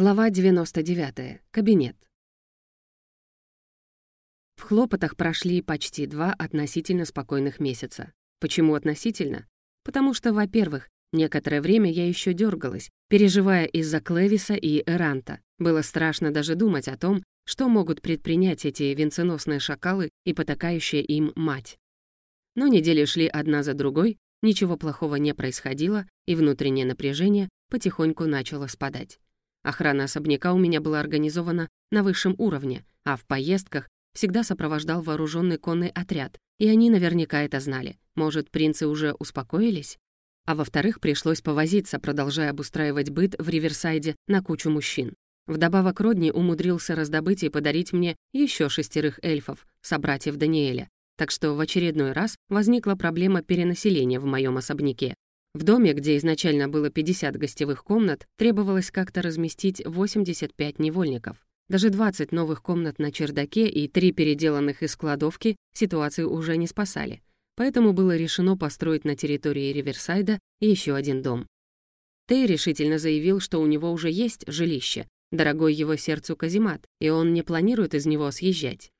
Глава 99. Кабинет. В хлопотах прошли почти два относительно спокойных месяца. Почему относительно? Потому что, во-первых, некоторое время я еще дергалась, переживая из-за Клевиса и Эранта. Было страшно даже думать о том, что могут предпринять эти венценосные шакалы и потакающая им мать. Но недели шли одна за другой, ничего плохого не происходило, и внутреннее напряжение потихоньку начало спадать. Охрана особняка у меня была организована на высшем уровне, а в поездках всегда сопровождал вооруженный конный отряд, и они наверняка это знали. Может, принцы уже успокоились? А во-вторых, пришлось повозиться, продолжая обустраивать быт в Риверсайде на кучу мужчин. Вдобавок Родни умудрился раздобыть и подарить мне еще шестерых эльфов, собратьев Даниэля, так что в очередной раз возникла проблема перенаселения в моем особняке. В доме, где изначально было 50 гостевых комнат, требовалось как-то разместить 85 невольников. Даже 20 новых комнат на чердаке и три переделанных из кладовки ситуацию уже не спасали. Поэтому было решено построить на территории Риверсайда еще один дом. Тей решительно заявил, что у него уже есть жилище, дорогой его сердцу каземат, и он не планирует из него съезжать.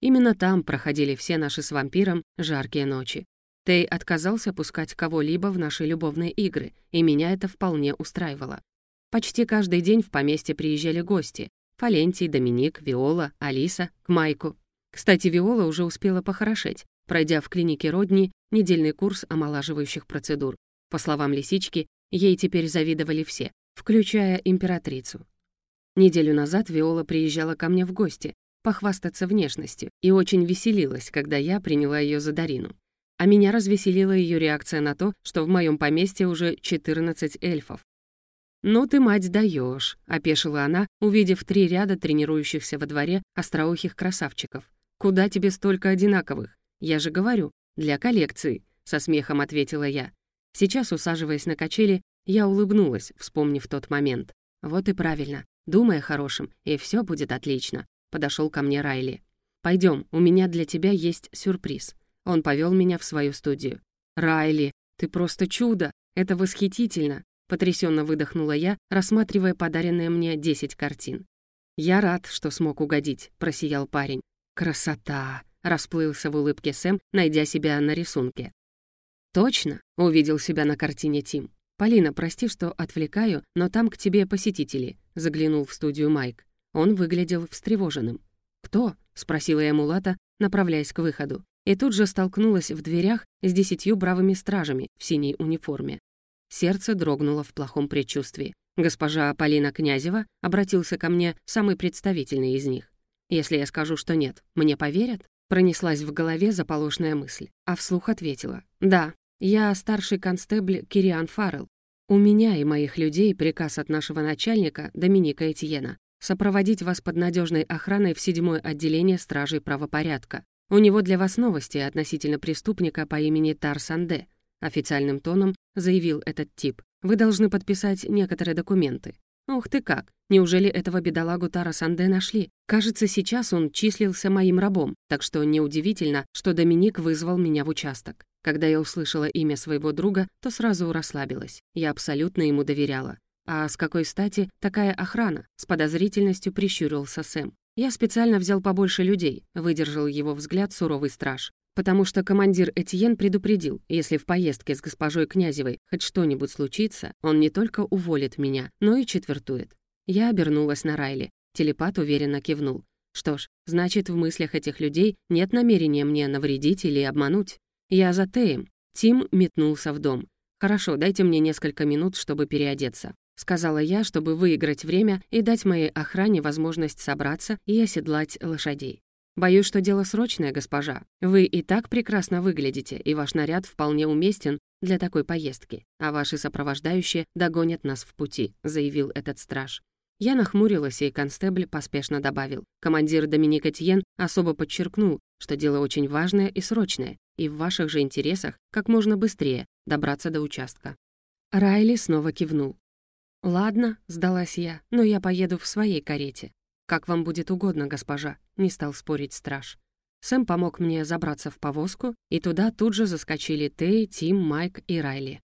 Именно там проходили все наши с вампиром жаркие ночи. Тей отказался пускать кого-либо в наши любовные игры, и меня это вполне устраивало. Почти каждый день в поместье приезжали гости. Фалентий, Доминик, Виола, Алиса, к Майку. Кстати, Виола уже успела похорошеть, пройдя в клинике Родни недельный курс омолаживающих процедур. По словам Лисички, ей теперь завидовали все, включая императрицу. Неделю назад Виола приезжала ко мне в гости, похвастаться внешностью, и очень веселилась, когда я приняла ее за Дарину. А меня развеселила ее реакция на то, что в моем поместье уже 14 эльфов. «Ну ты, мать, даешь, опешила она, увидев три ряда тренирующихся во дворе остроухих красавчиков. «Куда тебе столько одинаковых? Я же говорю, для коллекции», — со смехом ответила я. Сейчас, усаживаясь на качели, я улыбнулась, вспомнив тот момент. «Вот и правильно. Думай о хорошем, и все будет отлично», — подошел ко мне Райли. Пойдем, у меня для тебя есть сюрприз». Он повел меня в свою студию. «Райли, ты просто чудо! Это восхитительно!» Потрясенно выдохнула я, рассматривая подаренные мне 10 картин. «Я рад, что смог угодить», — просиял парень. «Красота!» — расплылся в улыбке Сэм, найдя себя на рисунке. «Точно?» — увидел себя на картине Тим. «Полина, прости, что отвлекаю, но там к тебе посетители», — заглянул в студию Майк. Он выглядел встревоженным. «Кто?» — спросила я Мулата, направляясь к выходу и тут же столкнулась в дверях с десятью бравыми стражами в синей униформе. Сердце дрогнуло в плохом предчувствии. Госпожа Полина Князева обратился ко мне самый представительный из них. «Если я скажу, что нет, мне поверят?» Пронеслась в голове заполошная мысль, а вслух ответила. «Да, я старший констебль Кириан Фаррелл. У меня и моих людей приказ от нашего начальника Доминика Этьена сопроводить вас под надежной охраной в седьмое отделение стражей правопорядка. У него для вас новости относительно преступника по имени Тарсанде. Официальным тоном заявил этот тип. Вы должны подписать некоторые документы. Ух ты как! Неужели этого бедолагу Тара Санде нашли? Кажется, сейчас он числился моим рабом, так что неудивительно, что Доминик вызвал меня в участок. Когда я услышала имя своего друга, то сразу расслабилась. Я абсолютно ему доверяла. А с какой стати такая охрана? С подозрительностью прищурился Сэм. Я специально взял побольше людей, выдержал его взгляд суровый страж. Потому что командир Этьен предупредил, если в поездке с госпожой Князевой хоть что-нибудь случится, он не только уволит меня, но и четвертует. Я обернулась на Райли. Телепат уверенно кивнул. Что ж, значит, в мыслях этих людей нет намерения мне навредить или обмануть. Я за Теем. Тим метнулся в дом. «Хорошо, дайте мне несколько минут, чтобы переодеться сказала я, чтобы выиграть время и дать моей охране возможность собраться и оседлать лошадей. «Боюсь, что дело срочное, госпожа. Вы и так прекрасно выглядите, и ваш наряд вполне уместен для такой поездки, а ваши сопровождающие догонят нас в пути», — заявил этот страж. Я нахмурилась, и констебль поспешно добавил. Командир Доминик Этьен особо подчеркнул, что дело очень важное и срочное, и в ваших же интересах как можно быстрее добраться до участка. Райли снова кивнул. «Ладно», — сдалась я, — «но я поеду в своей карете». «Как вам будет угодно, госпожа», — не стал спорить страж. Сэм помог мне забраться в повозку, и туда тут же заскочили Тей, Тим, Майк и Райли.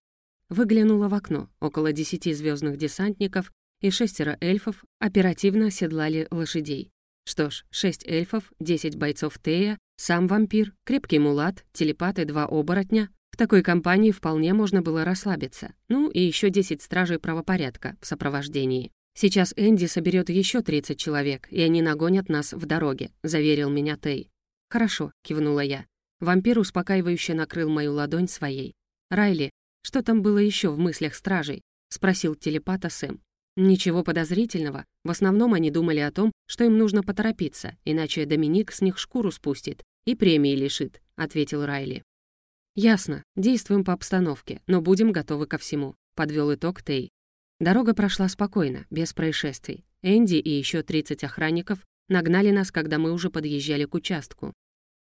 Выглянула в окно, около десяти звездных десантников и шестеро эльфов оперативно седлали лошадей. Что ж, шесть эльфов, десять бойцов Тея, сам вампир, крепкий мулат, телепат и два оборотня. В такой компании вполне можно было расслабиться. Ну и еще десять стражей правопорядка в сопровождении. «Сейчас Энди соберет еще 30 человек, и они нагонят нас в дороге», — заверил меня Тей. «Хорошо», — кивнула я. Вампир успокаивающе накрыл мою ладонь своей. «Райли, что там было еще в мыслях стражей?» — спросил телепата Сэм. Ничего подозрительного. В основном они думали о том, что им нужно поторопиться, иначе Доминик с них шкуру спустит и премии лишит, ответил Райли. Ясно, действуем по обстановке, но будем готовы ко всему, подвел итог Тей. Дорога прошла спокойно, без происшествий. Энди и еще 30 охранников нагнали нас, когда мы уже подъезжали к участку.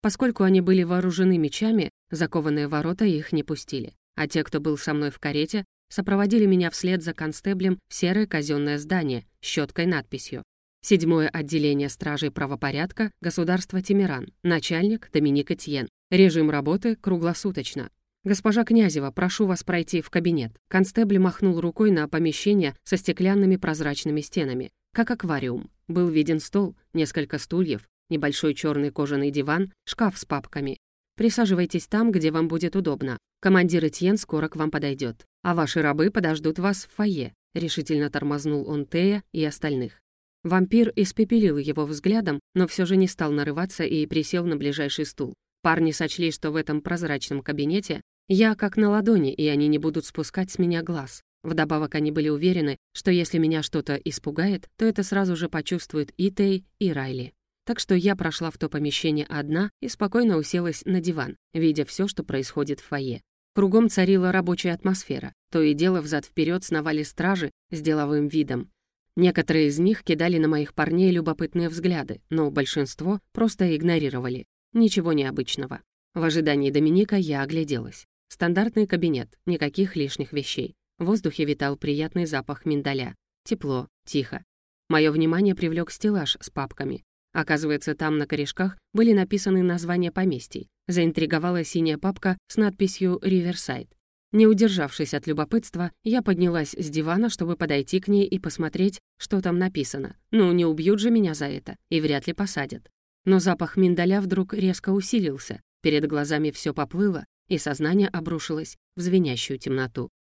Поскольку они были вооружены мечами, закованные ворота их не пустили. А те, кто был со мной в карете, сопроводили меня вслед за констеблем в серое казенное здание с щеткой надписью Седьмое отделение стражей правопорядка, государство Тимиран, начальник Доминик Этьен. Режим работы круглосуточно. «Госпожа Князева, прошу вас пройти в кабинет». Констебль махнул рукой на помещение со стеклянными прозрачными стенами, как аквариум. Был виден стол, несколько стульев, небольшой черный кожаный диван, шкаф с папками. Присаживайтесь там, где вам будет удобно. Командир Этьен скоро к вам подойдет. А ваши рабы подождут вас в фойе», — решительно тормознул он Тея и остальных. Вампир испепелил его взглядом, но все же не стал нарываться и присел на ближайший стул. Парни сочли, что в этом прозрачном кабинете я как на ладони, и они не будут спускать с меня глаз. Вдобавок они были уверены, что если меня что-то испугает, то это сразу же почувствует и Тей, и Райли. Так что я прошла в то помещение одна и спокойно уселась на диван, видя все, что происходит в фойе. Кругом царила рабочая атмосфера. То и дело взад вперед сновали стражи с деловым видом. Некоторые из них кидали на моих парней любопытные взгляды, но большинство просто игнорировали. Ничего необычного. В ожидании Доминика я огляделась. Стандартный кабинет, никаких лишних вещей. В воздухе витал приятный запах миндаля. Тепло, тихо. Мое внимание привлек стеллаж с папками. Оказывается, там на корешках были написаны названия поместий. Заинтриговала синяя папка с надписью «Риверсайд». Не удержавшись от любопытства, я поднялась с дивана, чтобы подойти к ней и посмотреть, что там написано. Ну, не убьют же меня за это, и вряд ли посадят. Но запах миндаля вдруг резко усилился, перед глазами все поплыло, и сознание обрушилось в звенящую темноту.